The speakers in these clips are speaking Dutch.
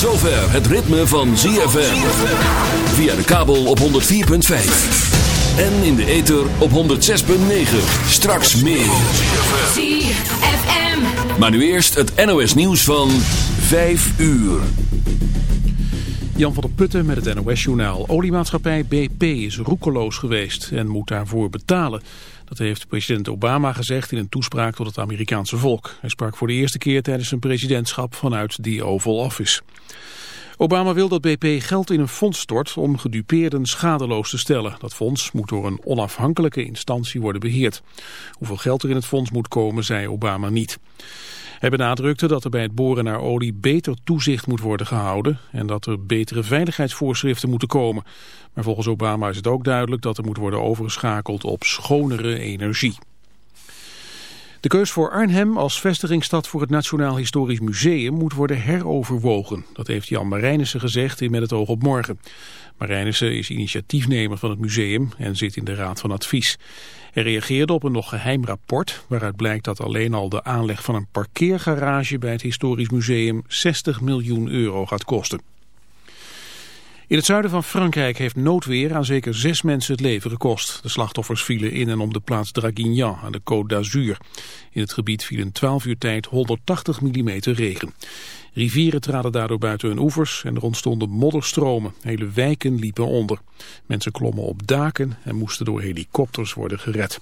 het ritme van ZFM. Via de kabel op 104.5. En in de ether op 106.9. Straks meer. ZFM. Maar nu eerst het NOS nieuws van 5 uur. Jan van der Putten met het NOS-journaal. Oliemaatschappij BP is roekeloos geweest en moet daarvoor betalen. Dat heeft president Obama gezegd in een toespraak tot het Amerikaanse volk. Hij sprak voor de eerste keer tijdens zijn presidentschap vanuit die Oval Office. Obama wil dat BP geld in een fonds stort om gedupeerden schadeloos te stellen. Dat fonds moet door een onafhankelijke instantie worden beheerd. Hoeveel geld er in het fonds moet komen, zei Obama niet. Hij benadrukte dat er bij het boren naar olie beter toezicht moet worden gehouden en dat er betere veiligheidsvoorschriften moeten komen. Maar volgens Obama is het ook duidelijk dat er moet worden overgeschakeld op schonere energie. De keus voor Arnhem als vestigingsstad voor het Nationaal Historisch Museum moet worden heroverwogen. Dat heeft Jan Marijnissen gezegd in Met het oog op morgen. Marijnissen is initiatiefnemer van het museum en zit in de Raad van Advies. Hij reageerde op een nog geheim rapport waaruit blijkt dat alleen al de aanleg van een parkeergarage bij het Historisch Museum 60 miljoen euro gaat kosten. In het zuiden van Frankrijk heeft noodweer aan zeker zes mensen het leven gekost. De slachtoffers vielen in en om de plaats Draguignan aan de Côte d'Azur. In het gebied viel in 12 uur tijd 180 mm regen. Rivieren traden daardoor buiten hun oevers en er ontstonden modderstromen. Hele wijken liepen onder. Mensen klommen op daken en moesten door helikopters worden gered.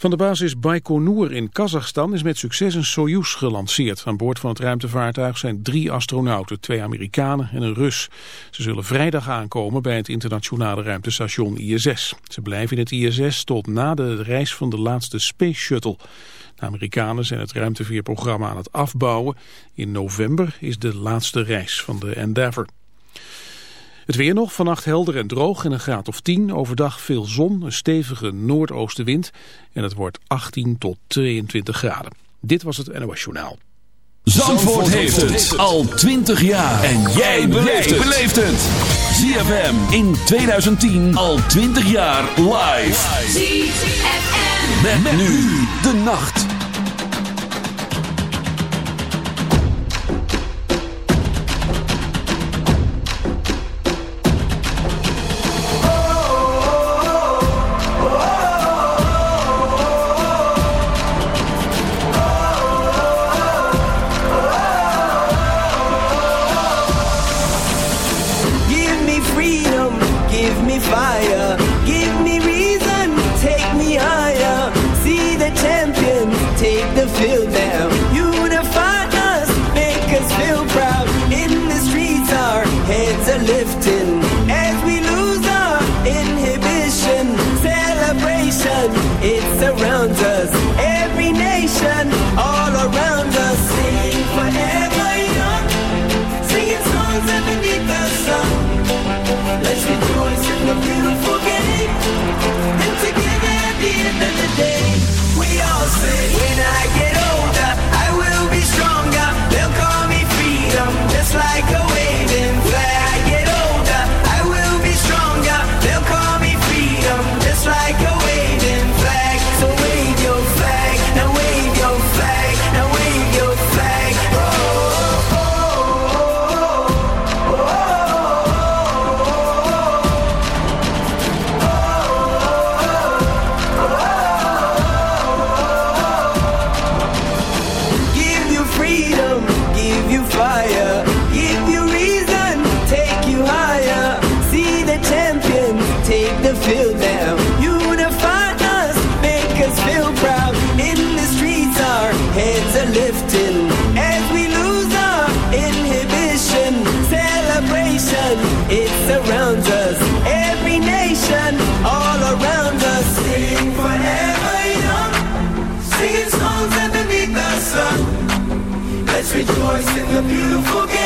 Van de basis Baikonur in Kazachstan is met succes een Soyuz gelanceerd. Aan boord van het ruimtevaartuig zijn drie astronauten, twee Amerikanen en een Rus. Ze zullen vrijdag aankomen bij het internationale ruimtestation ISS. Ze blijven in het ISS tot na de reis van de laatste Space Shuttle. De Amerikanen zijn het ruimteveerprogramma aan het afbouwen. In november is de laatste reis van de Endeavour. Het weer nog, vannacht helder en droog en een graad of 10. Overdag veel zon, een stevige noordoostenwind en het wordt 18 tot 22 graden. Dit was het NOS Journaal. Zandvoort, heeft het al 20 jaar. En jij beleeft het. ZFM in 2010 al 20 jaar live. ZFM. Met, nu de nacht. Let's in the beautiful game.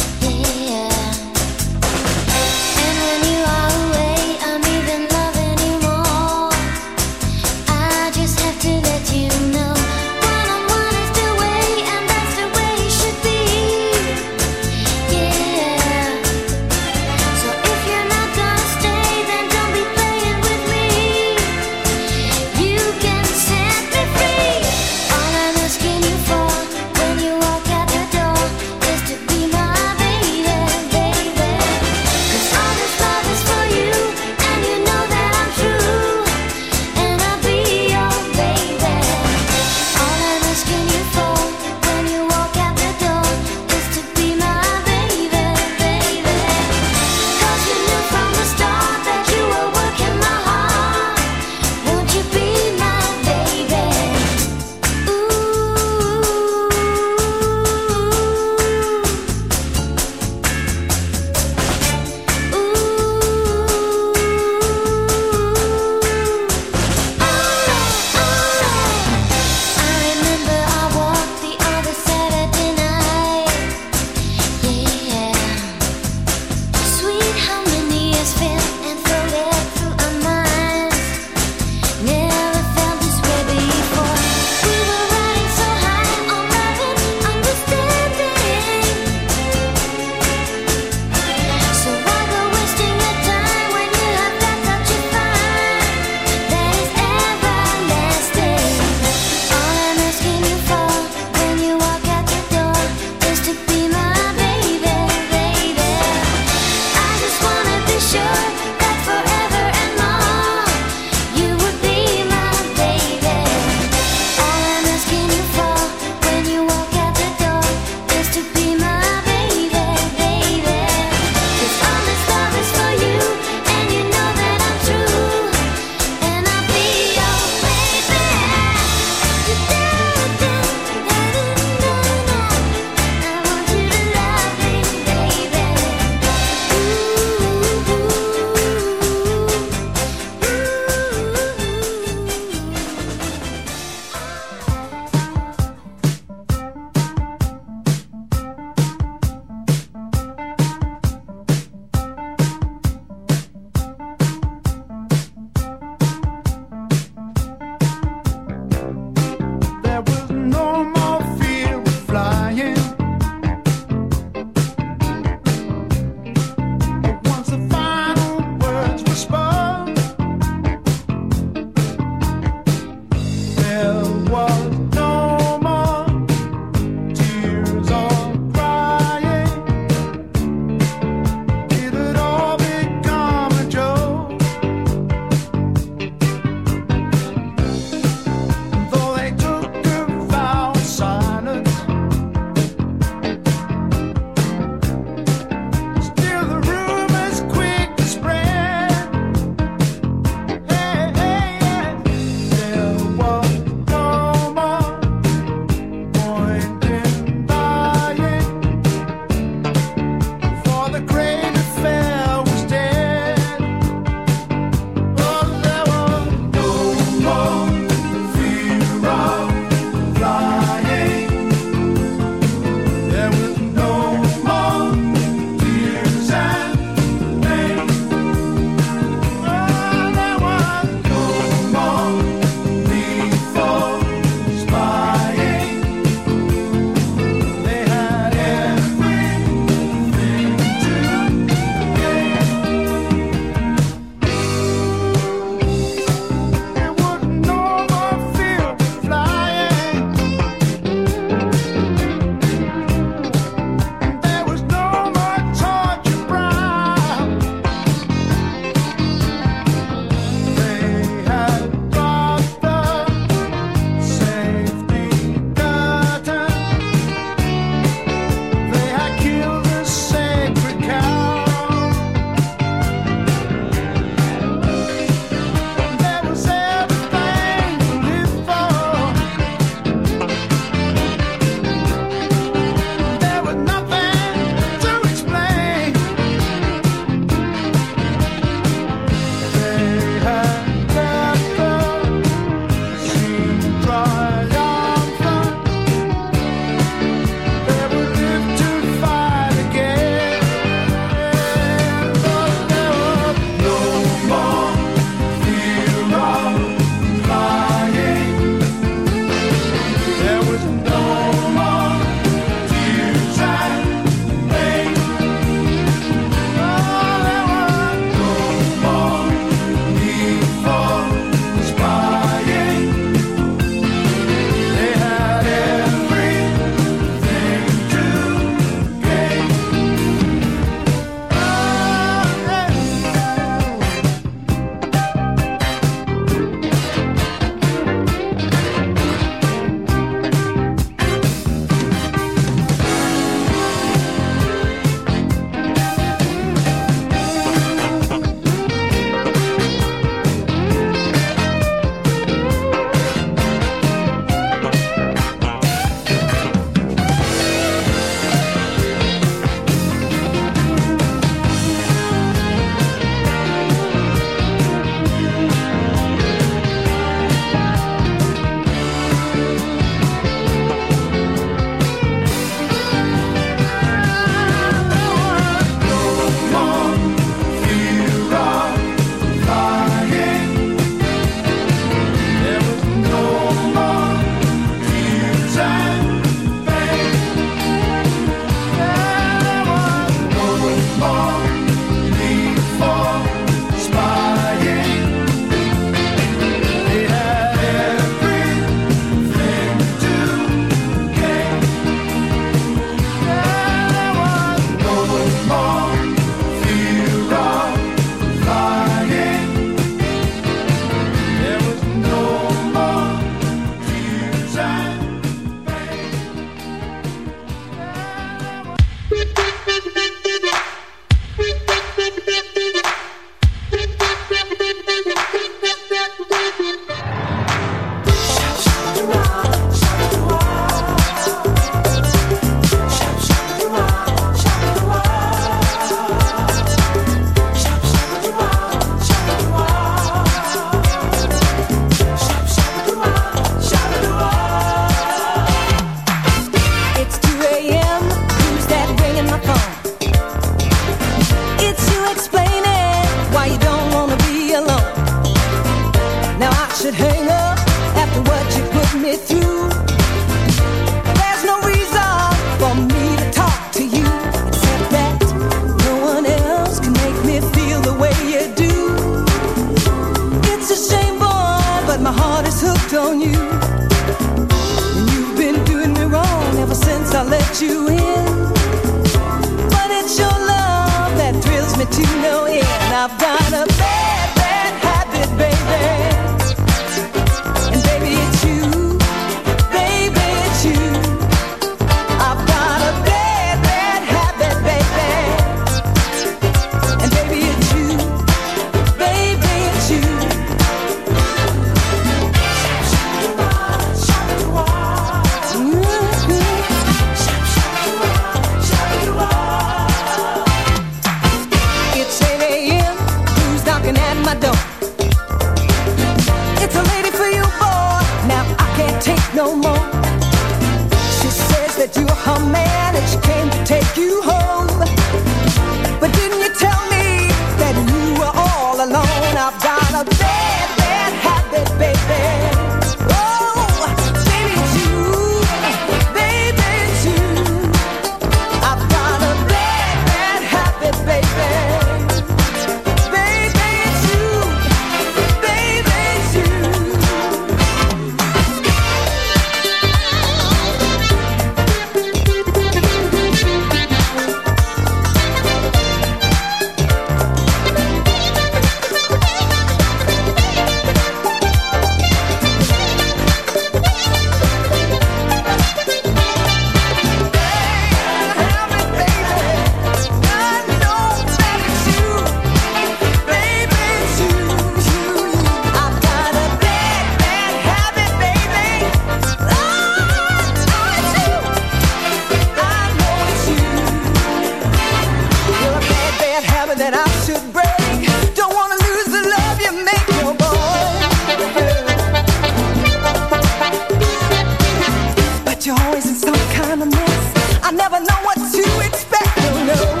always in some kind of mess. I never know what to expect, no, no.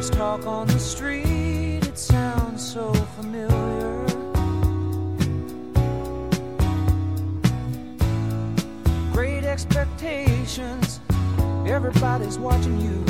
There's talk on the street, it sounds so familiar. Great expectations, everybody's watching you.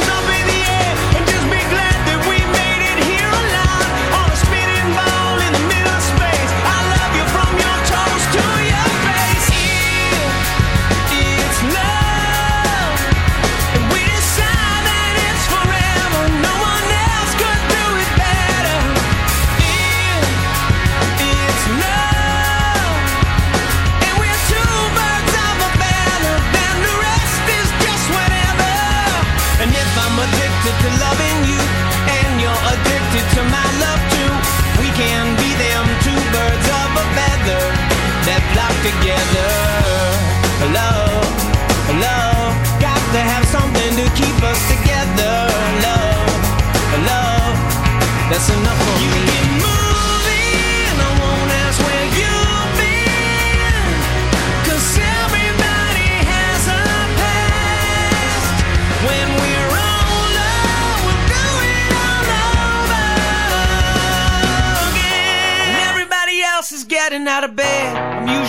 together.